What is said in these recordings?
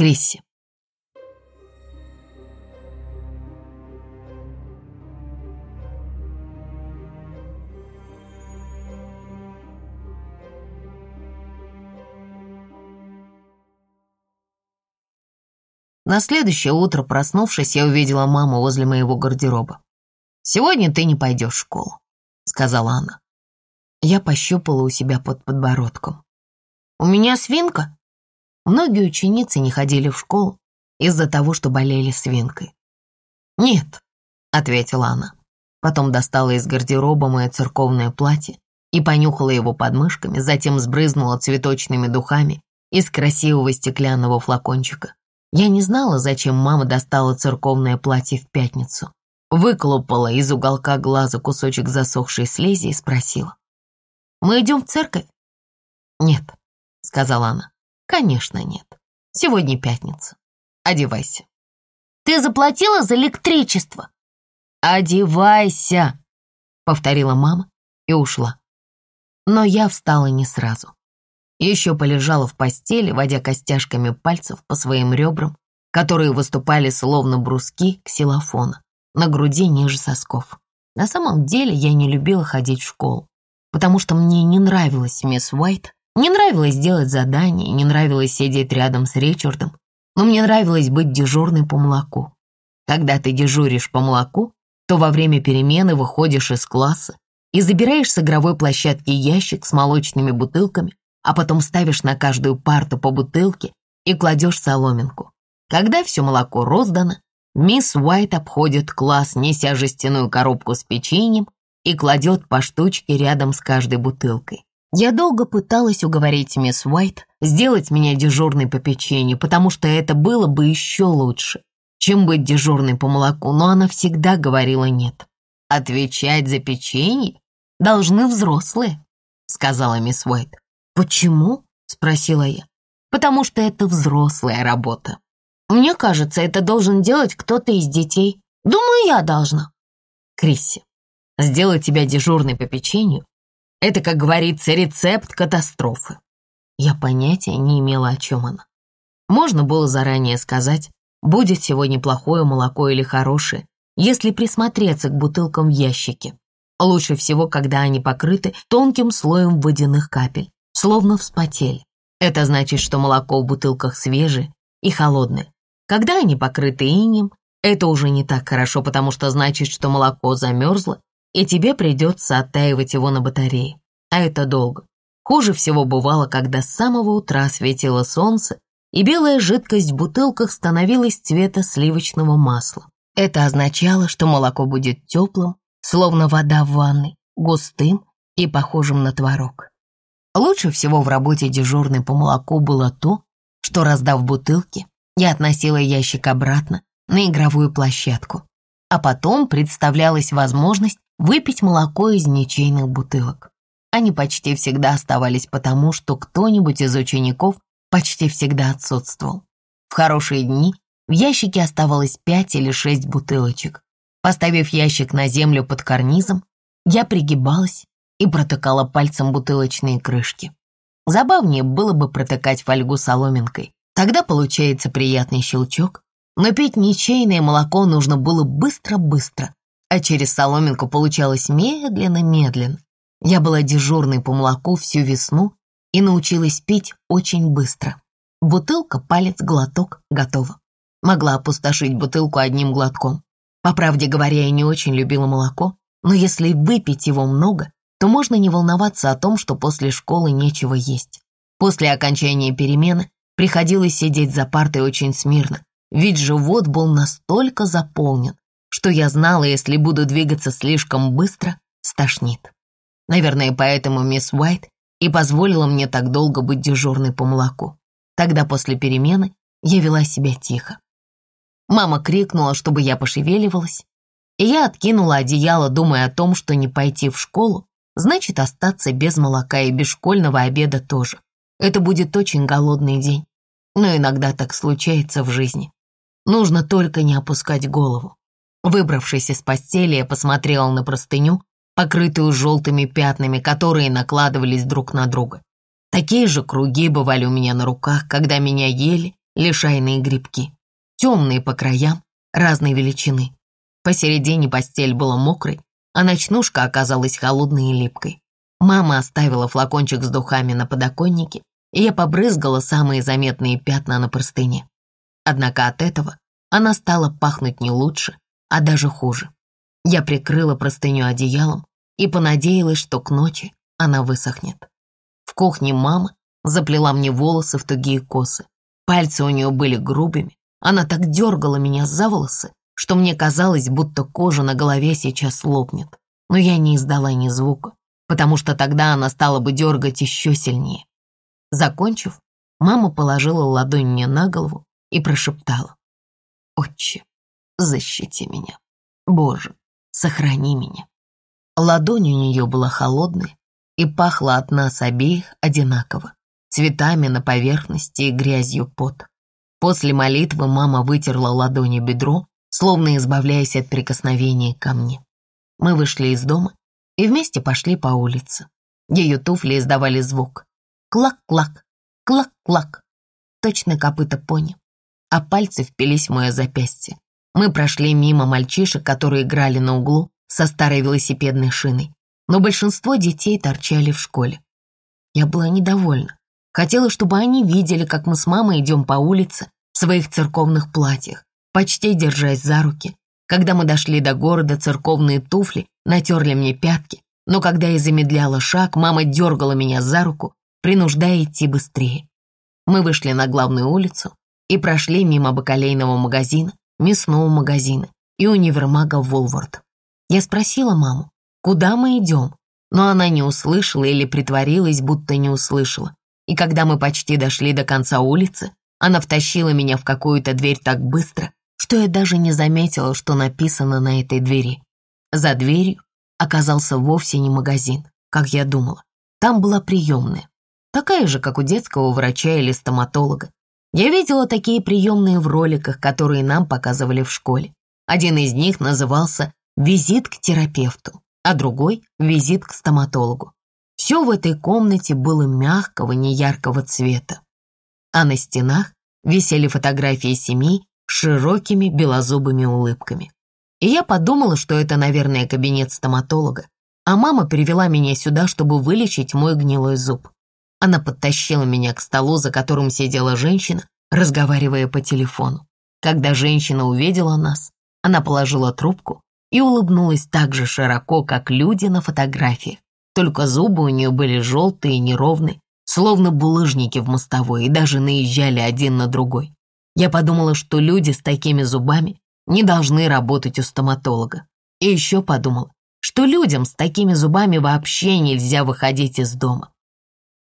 Крисси. На следующее утро, проснувшись, я увидела маму возле моего гардероба. «Сегодня ты не пойдешь в школу», — сказала она. Я пощупала у себя под подбородком. «У меня свинка?» Многие ученицы не ходили в школу из-за того, что болели свинкой. «Нет», — ответила она. Потом достала из гардероба мое церковное платье и понюхала его подмышками, затем сбрызнула цветочными духами из красивого стеклянного флакончика. Я не знала, зачем мама достала церковное платье в пятницу. Выколупала из уголка глаза кусочек засохшей слизи и спросила. Мы идем в церковь?» «Нет», — сказала она. «Конечно нет. Сегодня пятница. Одевайся». «Ты заплатила за электричество?» «Одевайся», — повторила мама и ушла. Но я встала не сразу. Еще полежала в постели, водя костяшками пальцев по своим ребрам, которые выступали словно бруски ксилофона, на груди ниже сосков. На самом деле я не любила ходить в школу потому что мне не нравилась мисс Уайт, не нравилось делать задания, не нравилось сидеть рядом с Ричардом, но мне нравилось быть дежурной по молоку. Когда ты дежуришь по молоку, то во время перемены выходишь из класса и забираешь с игровой площадки ящик с молочными бутылками, а потом ставишь на каждую парту по бутылке и кладешь соломинку. Когда все молоко роздано, мисс Уайт обходит класс, неся жестяную коробку с печеньем и кладет по штучке рядом с каждой бутылкой. Я долго пыталась уговорить мисс Уайт сделать меня дежурной по печенью, потому что это было бы еще лучше, чем быть дежурной по молоку, но она всегда говорила нет. «Отвечать за печенье должны взрослые», — сказала мисс Уайт. «Почему?» — спросила я. «Потому что это взрослая работа. Мне кажется, это должен делать кто-то из детей. Думаю, я должна». Крисси, Сделать тебя дежурной по печенью — это, как говорится, рецепт катастрофы. Я понятия не имела, о чем она. Можно было заранее сказать, будет сегодня плохое молоко или хорошее, если присмотреться к бутылкам в ящике. Лучше всего, когда они покрыты тонким слоем водяных капель, словно вспотели. Это значит, что молоко в бутылках свежее и холодное. Когда они покрыты инем, это уже не так хорошо, потому что значит, что молоко замерзло и тебе придется оттаивать его на батарее. А это долго. Хуже всего бывало, когда с самого утра светило солнце, и белая жидкость в бутылках становилась цвета сливочного масла. Это означало, что молоко будет теплым, словно вода в ванной, густым и похожим на творог. Лучше всего в работе дежурной по молоку было то, что, раздав бутылки, я относила ящик обратно на игровую площадку, а потом представлялась возможность выпить молоко из ничейных бутылок. Они почти всегда оставались потому, что кто-нибудь из учеников почти всегда отсутствовал. В хорошие дни в ящике оставалось пять или шесть бутылочек. Поставив ящик на землю под карнизом, я пригибалась и протыкала пальцем бутылочные крышки. Забавнее было бы протыкать фольгу соломинкой. Тогда получается приятный щелчок, но пить ничейное молоко нужно было быстро-быстро, а через соломинку получалось медленно-медленно. Я была дежурной по молоку всю весну и научилась пить очень быстро. Бутылка, палец, глоток, готово. Могла опустошить бутылку одним глотком. По правде говоря, я не очень любила молоко, но если выпить его много, то можно не волноваться о том, что после школы нечего есть. После окончания перемены приходилось сидеть за партой очень смирно, ведь живот был настолько заполнен, что я знала, если буду двигаться слишком быстро, стошнит. Наверное, поэтому мисс Уайт и позволила мне так долго быть дежурной по молоку. Тогда после перемены я вела себя тихо. Мама крикнула, чтобы я пошевеливалась, и я откинула одеяло, думая о том, что не пойти в школу, значит остаться без молока и без школьного обеда тоже. Это будет очень голодный день, но иногда так случается в жизни. Нужно только не опускать голову. Выбравшись из постели, я посмотрела на простыню, покрытую желтыми пятнами, которые накладывались друг на друга. Такие же круги бывали у меня на руках, когда меня ели лишайные грибки, темные по краям, разной величины. Посередине постель была мокрой, а ночнушка оказалась холодной и липкой. Мама оставила флакончик с духами на подоконнике, и я побрызгала самые заметные пятна на простыне. Однако от этого она стала пахнуть не лучше, а даже хуже. Я прикрыла простыню одеялом и понадеялась, что к ночи она высохнет. В кухне мама заплела мне волосы в тугие косы. Пальцы у нее были грубыми, она так дергала меня за волосы, что мне казалось, будто кожа на голове сейчас лопнет. Но я не издала ни звука, потому что тогда она стала бы дергать еще сильнее. Закончив, мама положила ладонь мне на голову и прошептала. «Отче, защити меня. Боже, сохрани меня». Ладонь у нее была холодной и пахла от нас обеих одинаково, цветами на поверхности и грязью пот. После молитвы мама вытерла ладони бедро, словно избавляясь от прикосновения ко мне. Мы вышли из дома и вместе пошли по улице. Ее туфли издавали звук. Клак-клак, клак-клак. Точно копыта пони. А пальцы впились в мое запястье. Мы прошли мимо мальчишек, которые играли на углу со старой велосипедной шиной. Но большинство детей торчали в школе. Я была недовольна. Хотела, чтобы они видели, как мы с мамой идем по улице в своих церковных платьях, почти держась за руки. Когда мы дошли до города, церковные туфли натерли мне пятки, но когда я замедляла шаг, мама дергала меня за руку, принуждая идти быстрее. Мы вышли на главную улицу и прошли мимо бакалейного магазина, мясного магазина и универмага Волвард. Я спросила маму, куда мы идем, но она не услышала или притворилась, будто не услышала. И когда мы почти дошли до конца улицы, она втащила меня в какую-то дверь так быстро, что я даже не заметила, что написано на этой двери. За дверью оказался вовсе не магазин, как я думала. Там была приемная, такая же, как у детского врача или стоматолога. Я видела такие приемные в роликах, которые нам показывали в школе. Один из них назывался «Визит к терапевту», а другой «Визит к стоматологу». Все в этой комнате было мягкого, неяркого цвета а на стенах висели фотографии семей с широкими белозубыми улыбками. И я подумала, что это, наверное, кабинет стоматолога, а мама привела меня сюда, чтобы вылечить мой гнилой зуб. Она подтащила меня к столу, за которым сидела женщина, разговаривая по телефону. Когда женщина увидела нас, она положила трубку и улыбнулась так же широко, как люди на фотографиях. Только зубы у нее были желтые и неровные, словно булыжники в мостовой, и даже наезжали один на другой. Я подумала, что люди с такими зубами не должны работать у стоматолога. И еще подумала, что людям с такими зубами вообще нельзя выходить из дома.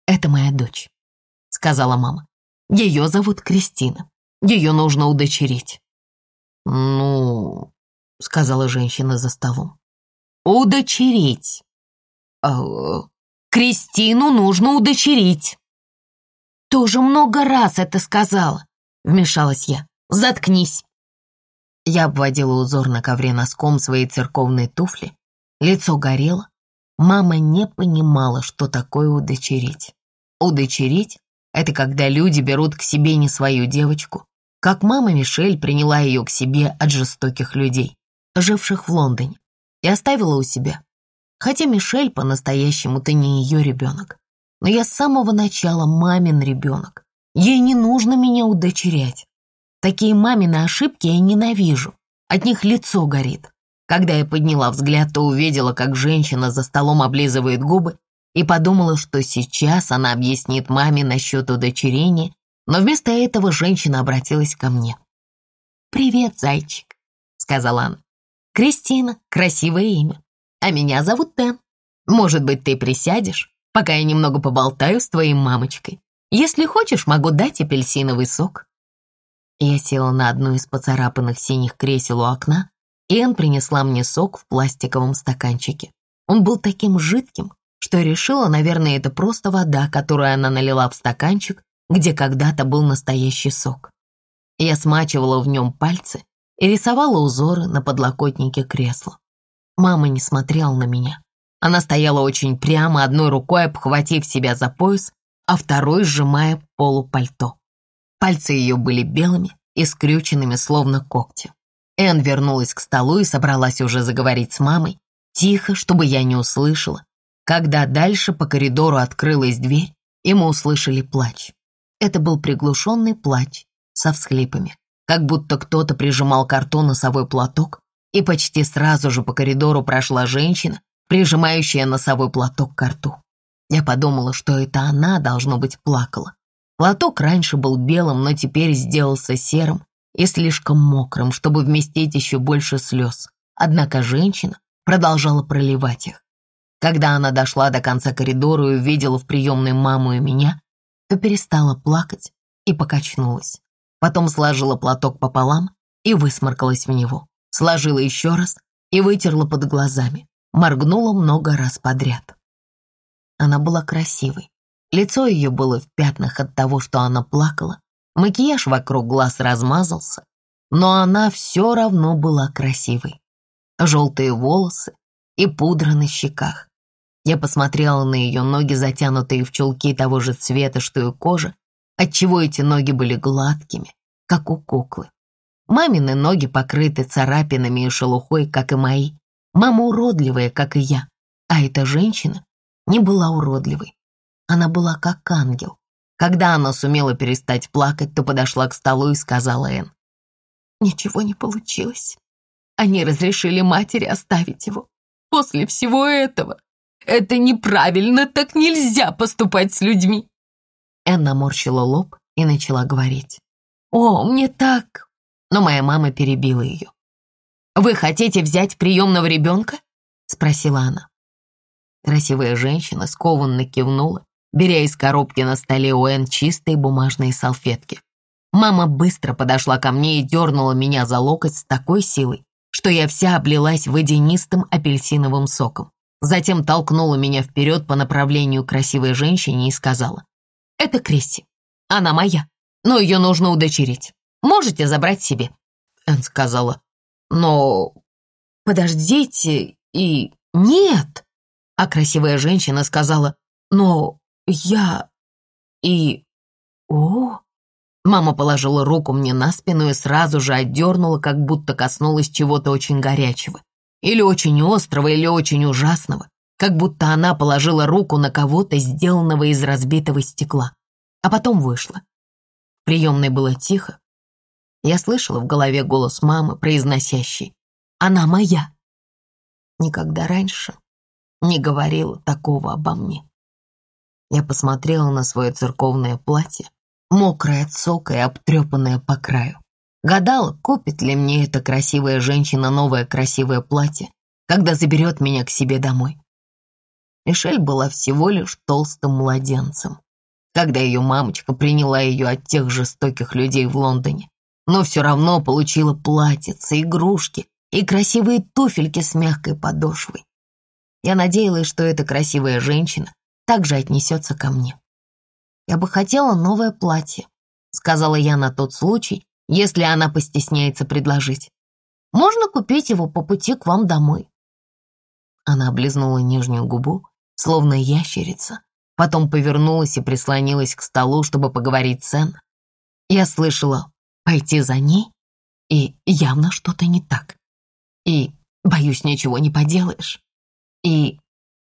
«Это моя дочь», — сказала мама. «Ее зовут Кристина. Ее нужно удочерить». «Ну...» — сказала женщина за столом. «Удочерить». «А, Кристину нужно удочерить». «Тоже много раз это сказала», — вмешалась я. «Заткнись». Я обводила узор на ковре носком своей церковной туфли. Лицо горело. Мама не понимала, что такое удочерить. Удочерить — это когда люди берут к себе не свою девочку, как мама Мишель приняла ее к себе от жестоких людей, живших в Лондоне, и оставила у себя. Хотя Мишель по-настоящему-то не ее ребенок. Но я с самого начала мамин ребенок. Ей не нужно меня удочерять. Такие мамины ошибки я ненавижу. От них лицо горит. Когда я подняла взгляд, то увидела, как женщина за столом облизывает губы и подумала, что сейчас она объяснит маме насчет удочерения, но вместо этого женщина обратилась ко мне. «Привет, зайчик», — сказала она. «Кристина, красивое имя а меня зовут Тен. Может быть, ты присядешь, пока я немного поболтаю с твоей мамочкой. Если хочешь, могу дать апельсиновый сок». Я села на одну из поцарапанных синих кресел у окна, и Энн принесла мне сок в пластиковом стаканчике. Он был таким жидким, что решила, наверное, это просто вода, которую она налила в стаканчик, где когда-то был настоящий сок. Я смачивала в нем пальцы и рисовала узоры на подлокотнике кресла. Мама не смотрела на меня. Она стояла очень прямо, одной рукой обхватив себя за пояс, а второй сжимая полупальто. Пальцы ее были белыми и скрюченными, словно когти. Энн вернулась к столу и собралась уже заговорить с мамой, тихо, чтобы я не услышала, когда дальше по коридору открылась дверь, и мы услышали плач. Это был приглушенный плач со всхлипами, как будто кто-то прижимал к рту носовой платок, и почти сразу же по коридору прошла женщина, прижимающая носовой платок к рту. Я подумала, что это она, должно быть, плакала. Платок раньше был белым, но теперь сделался серым и слишком мокрым, чтобы вместить еще больше слез. Однако женщина продолжала проливать их. Когда она дошла до конца коридора и увидела в приемной маму и меня, то перестала плакать и покачнулась. Потом сложила платок пополам и высморкалась в него. Сложила еще раз и вытерла под глазами. Моргнула много раз подряд. Она была красивой. Лицо ее было в пятнах от того, что она плакала. Макияж вокруг глаз размазался, но она все равно была красивой. Желтые волосы и пудра на щеках. Я посмотрела на ее ноги, затянутые в чулки того же цвета, что и кожа, отчего эти ноги были гладкими, как у куклы. Мамины ноги покрыты царапинами и шелухой, как и мои. Мама уродливая, как и я. А эта женщина не была уродливой. Она была как ангел. Когда она сумела перестать плакать, то подошла к столу и сказала Энн. «Ничего не получилось. Они разрешили матери оставить его. После всего этого это неправильно, так нельзя поступать с людьми». Энн наморщила лоб и начала говорить. «О, мне так...» Но моя мама перебила ее. «Вы хотите взять приемного ребенка?» спросила она. Красивая женщина скованно кивнула, беря из коробки на столе Уэн чистые бумажные салфетки. Мама быстро подошла ко мне и дернула меня за локоть с такой силой, что я вся облилась водянистым апельсиновым соком. Затем толкнула меня вперед по направлению красивой женщине и сказала, «Это Крисси. Она моя, но ее нужно удочерить. Можете забрать себе?» Энн сказала, «Но подождите и нет!» А красивая женщина сказала, «Но я и... О!» Мама положила руку мне на спину и сразу же отдернула, как будто коснулась чего-то очень горячего. Или очень острого, или очень ужасного. Как будто она положила руку на кого-то, сделанного из разбитого стекла. А потом вышла. В приемной было тихо. Я слышала в голове голос мамы, произносящий «Она моя». Никогда раньше не говорила такого обо мне. Я посмотрела на свое церковное платье, мокрое от сока и обтрепанное по краю. Гадала, купит ли мне эта красивая женщина новое красивое платье, когда заберет меня к себе домой. Мишель была всего лишь толстым младенцем, когда ее мамочка приняла ее от тех жестоких людей в Лондоне, но все равно получила платьице, игрушки и красивые туфельки с мягкой подошвой. Я надеялась, что эта красивая женщина также отнесется ко мне. «Я бы хотела новое платье», — сказала я на тот случай, если она постесняется предложить. «Можно купить его по пути к вам домой». Она облизнула нижнюю губу, словно ящерица, потом повернулась и прислонилась к столу, чтобы поговорить с Энн. Я слышала «пойти за ней», и явно что-то не так. И, боюсь, ничего не поделаешь и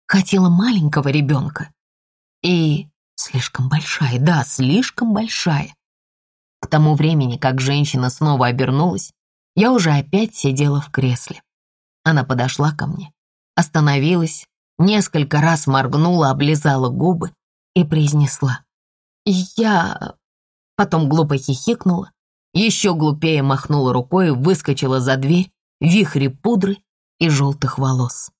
хотела маленького ребенка. И слишком большая, да, слишком большая. К тому времени, как женщина снова обернулась, я уже опять сидела в кресле. Она подошла ко мне, остановилась, несколько раз моргнула, облизала губы и произнесла. «Я...» Потом глупо хихикнула, еще глупее махнула рукой и выскочила за дверь вихре пудры и желтых волос.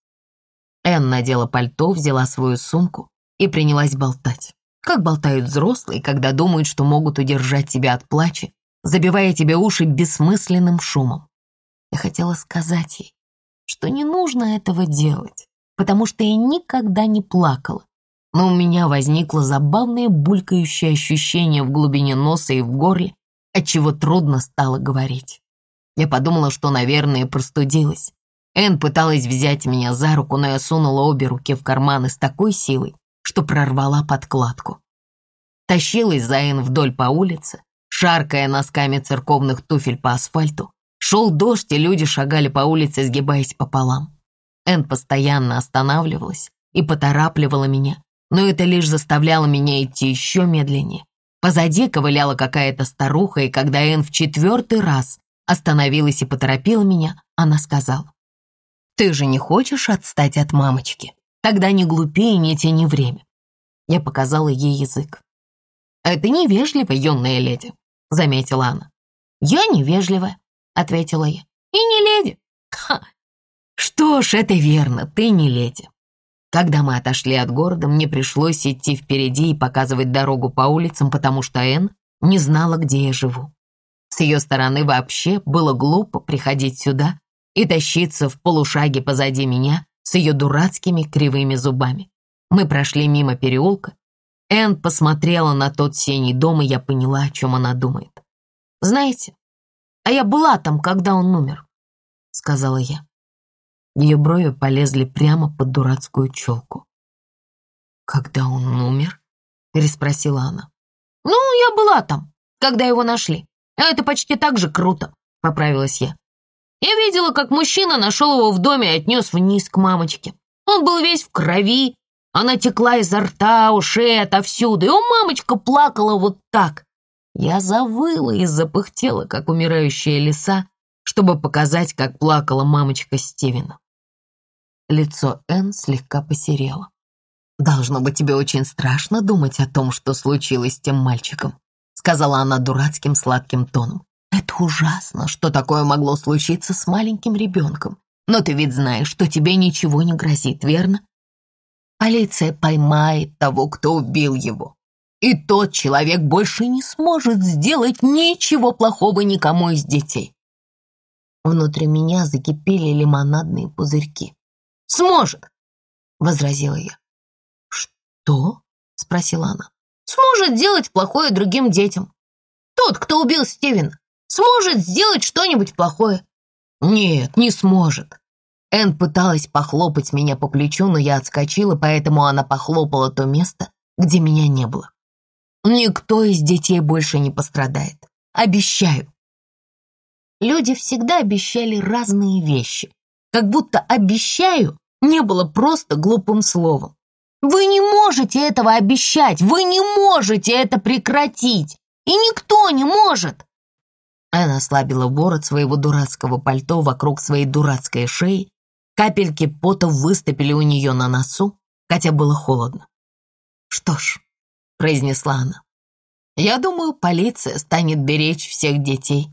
Энн надела пальто, взяла свою сумку и принялась болтать. Как болтают взрослые, когда думают, что могут удержать тебя от плача, забивая тебе уши бессмысленным шумом. Я хотела сказать ей, что не нужно этого делать, потому что я никогда не плакала. Но у меня возникло забавное булькающее ощущение в глубине носа и в горле, отчего трудно стало говорить. Я подумала, что, наверное, простудилась. Энн пыталась взять меня за руку, но я сунула обе руки в карманы с такой силой, что прорвала подкладку. Тащилась за Энн вдоль по улице, шаркая носками церковных туфель по асфальту. Шел дождь, и люди шагали по улице, сгибаясь пополам. Энн постоянно останавливалась и поторапливала меня, но это лишь заставляло меня идти еще медленнее. Позади ковыляла какая-то старуха, и когда Энн в четвертый раз остановилась и поторопила меня, она сказала, «Ты же не хочешь отстать от мамочки? Тогда не глупее, не тяни время». Я показала ей язык. «Это невежливо, юная леди», — заметила она. «Я невежливая», — ответила я. «И не леди». Ха. «Что ж, это верно, ты не леди. Когда мы отошли от города, мне пришлось идти впереди и показывать дорогу по улицам, потому что Энн не знала, где я живу. С ее стороны вообще было глупо приходить сюда и тащиться в полушаге позади меня с ее дурацкими кривыми зубами. Мы прошли мимо переулка. Энн посмотрела на тот синий дом, и я поняла, о чем она думает. «Знаете, а я была там, когда он умер», — сказала я. Ее брови полезли прямо под дурацкую челку. «Когда он умер?» — переспросила она. «Ну, я была там, когда его нашли. А это почти так же круто», — поправилась я. «Я видела, как мужчина нашел его в доме и отнес вниз к мамочке. Он был весь в крови, она текла изо рта, ушей, отовсюду, и у мамочка плакала вот так. Я завыла и запыхтела, как умирающая лиса, чтобы показать, как плакала мамочка Стивена. Лицо Энн слегка посерело. «Должно быть тебе очень страшно думать о том, что случилось с тем мальчиком», сказала она дурацким сладким тоном. «Это ужасно, что такое могло случиться с маленьким ребенком. Но ты ведь знаешь, что тебе ничего не грозит, верно? Полиция поймает того, кто убил его. И тот человек больше не сможет сделать ничего плохого никому из детей». Внутри меня закипели лимонадные пузырьки. Сможет, возразила я. Что? спросила она. Сможет сделать плохое другим детям. Тот, кто убил Стивена, сможет сделать что-нибудь плохое. Нет, не сможет. Энн пыталась похлопать меня по плечу, но я отскочила, поэтому она похлопала то место, где меня не было. Никто из детей больше не пострадает. Обещаю. Люди всегда обещали разные вещи, как будто «обещаю» не было просто глупым словом. Вы не можете этого обещать, вы не можете это прекратить, и никто не может. Она ослабила ворот своего дурацкого пальто вокруг своей дурацкой шеи, капельки пота выступили у нее на носу, хотя было холодно. «Что ж», — произнесла она, — «я думаю, полиция станет беречь всех детей.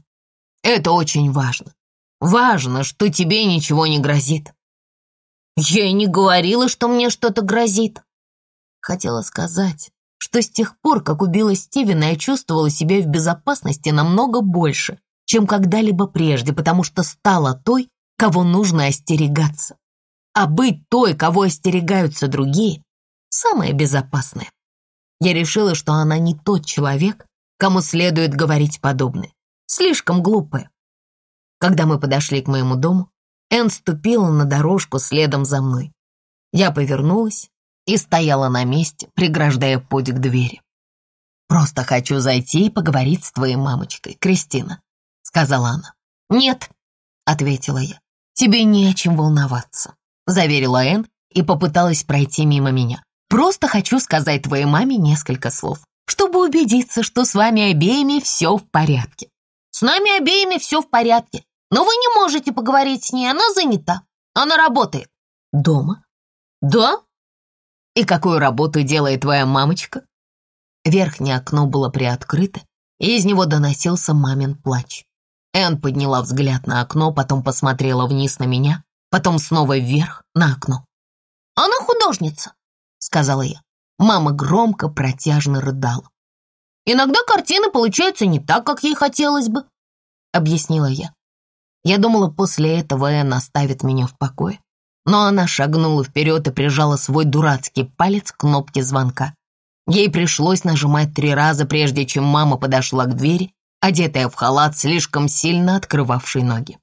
Это очень важно. Важно, что тебе ничего не грозит. Я и не говорила, что мне что-то грозит. Хотела сказать, что с тех пор, как убила Стивена, я чувствовала себя в безопасности намного больше, чем когда-либо прежде, потому что стала той, кого нужно остерегаться. А быть той, кого остерегаются другие, самое безопасное. Я решила, что она не тот человек, кому следует говорить подобное. Слишком глупая. Когда мы подошли к моему дому, Энн ступила на дорожку следом за мной. Я повернулась и стояла на месте, преграждая путь к двери. «Просто хочу зайти и поговорить с твоей мамочкой, Кристина», — сказала она. «Нет», — ответила я, — «тебе не о чем волноваться», — заверила Энн и попыталась пройти мимо меня. «Просто хочу сказать твоей маме несколько слов, чтобы убедиться, что с вами обеими все в порядке». «С нами обеими все в порядке», но вы не можете поговорить с ней, она занята. Она работает. Дома? Да? И какую работу делает твоя мамочка? Верхнее окно было приоткрыто, и из него доносился мамин плач. Энн подняла взгляд на окно, потом посмотрела вниз на меня, потом снова вверх на окно. «Она художница», — сказала я. Мама громко, протяжно рыдала. «Иногда картины получаются не так, как ей хотелось бы», — объяснила я. Я думала, после этого Энн оставит меня в покое. Но она шагнула вперед и прижала свой дурацкий палец к кнопке звонка. Ей пришлось нажимать три раза, прежде чем мама подошла к двери, одетая в халат, слишком сильно открывавший ноги.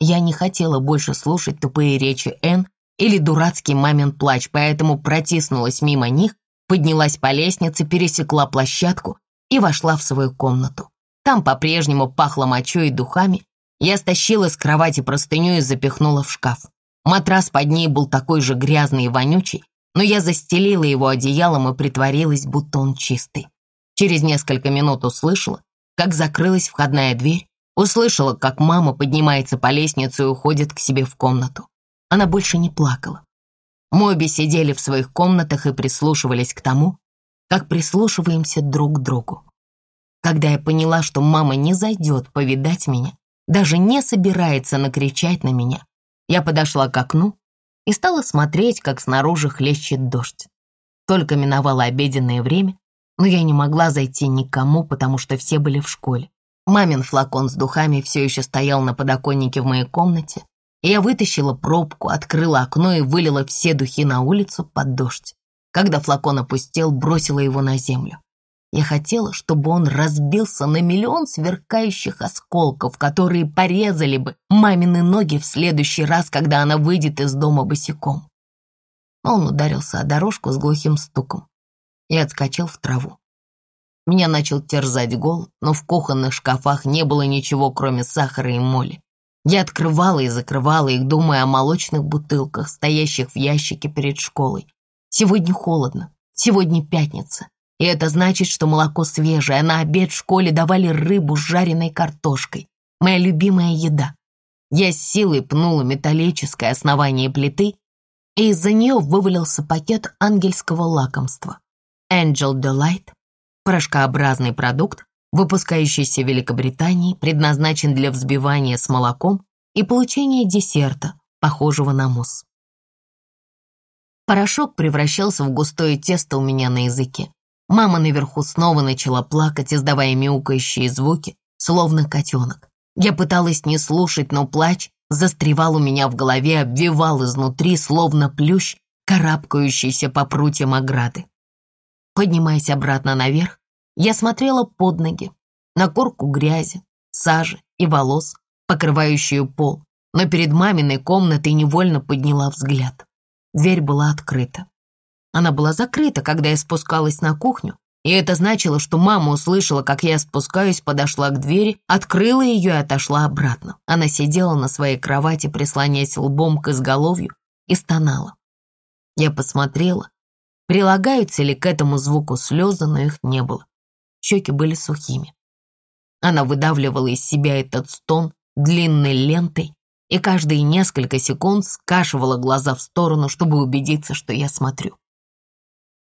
Я не хотела больше слушать тупые речи Энн или дурацкий мамин плач, поэтому протиснулась мимо них, поднялась по лестнице, пересекла площадку и вошла в свою комнату. Там по-прежнему пахло мочой и духами. Я стащила с кровати простыню и запихнула в шкаф. Матрас под ней был такой же грязный и вонючий, но я застелила его одеялом и притворилась, будто он чистый. Через несколько минут услышала, как закрылась входная дверь, услышала, как мама поднимается по лестнице и уходит к себе в комнату. Она больше не плакала. Мы обе сидели в своих комнатах и прислушивались к тому, как прислушиваемся друг к другу. Когда я поняла, что мама не зайдет повидать меня, даже не собирается накричать на меня, я подошла к окну и стала смотреть, как снаружи хлещет дождь. Только миновало обеденное время, но я не могла зайти никому, потому что все были в школе. Мамин флакон с духами все еще стоял на подоконнике в моей комнате, и я вытащила пробку, открыла окно и вылила все духи на улицу под дождь. Когда флакон опустел, бросила его на землю. Я хотела, чтобы он разбился на миллион сверкающих осколков, которые порезали бы мамины ноги в следующий раз, когда она выйдет из дома босиком. Он ударился о дорожку с глухим стуком и отскочил в траву. Меня начал терзать голод, но в кухонных шкафах не было ничего, кроме сахара и моли. Я открывала и закрывала их, думая о молочных бутылках, стоящих в ящике перед школой. Сегодня холодно, сегодня пятница. И это значит, что молоко свежее. На обед в школе давали рыбу с жареной картошкой. Моя любимая еда. Я с силой пнула металлическое основание плиты, и из-за нее вывалился пакет ангельского лакомства. Angel Delight, порошкообразный продукт, выпускающийся в Великобритании, предназначен для взбивания с молоком и получения десерта, похожего на мусс. Порошок превращался в густое тесто у меня на языке. Мама наверху снова начала плакать, издавая мяукающие звуки, словно котенок. Я пыталась не слушать, но плач застревал у меня в голове, обвивал изнутри, словно плющ, карабкающийся по прутьям ограды. Поднимаясь обратно наверх, я смотрела под ноги, на корку грязи, сажи и волос, покрывающую пол, но перед маминой комнатой невольно подняла взгляд. Дверь была открыта. Она была закрыта, когда я спускалась на кухню, и это значило, что мама услышала, как я спускаюсь, подошла к двери, открыла ее и отошла обратно. Она сидела на своей кровати, прислоняясь лбом к изголовью, и стонала. Я посмотрела, прилагаются ли к этому звуку слезы, но их не было. Щеки были сухими. Она выдавливала из себя этот стон длинной лентой и каждые несколько секунд скашивала глаза в сторону, чтобы убедиться, что я смотрю.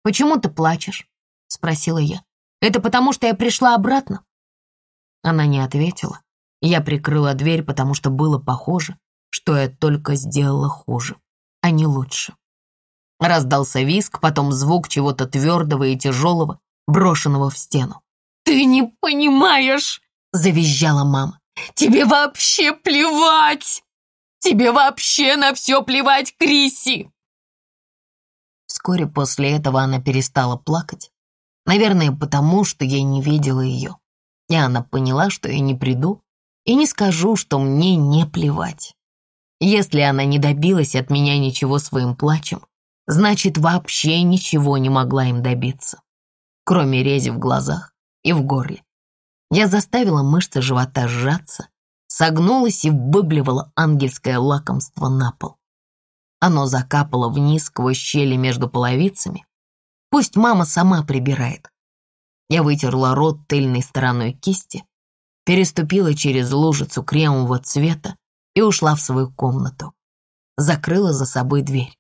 «Почему ты плачешь?» — спросила я. «Это потому, что я пришла обратно?» Она не ответила. Я прикрыла дверь, потому что было похоже, что я только сделала хуже, а не лучше. Раздался виск, потом звук чего-то твердого и тяжелого, брошенного в стену. «Ты не понимаешь!» — завизжала мама. «Тебе вообще плевать! Тебе вообще на все плевать, Криси!» Вскоре после этого она перестала плакать. Наверное, потому что я не видела ее. И она поняла, что я не приду и не скажу, что мне не плевать. Если она не добилась от меня ничего своим плачем, значит, вообще ничего не могла им добиться, кроме рези в глазах и в горле. Я заставила мышцы живота сжаться, согнулась и выблевала ангельское лакомство на пол. Оно закапало вниз сквозь щели между половицами. Пусть мама сама прибирает. Я вытерла рот тыльной стороной кисти, переступила через лужицу кремового цвета и ушла в свою комнату. Закрыла за собой дверь.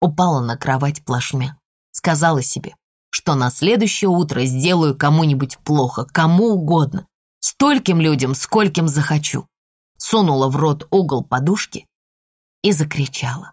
Упала на кровать плашмя. Сказала себе, что на следующее утро сделаю кому-нибудь плохо, кому угодно, стольким людям, скольким захочу. Сунула в рот угол подушки и закричала.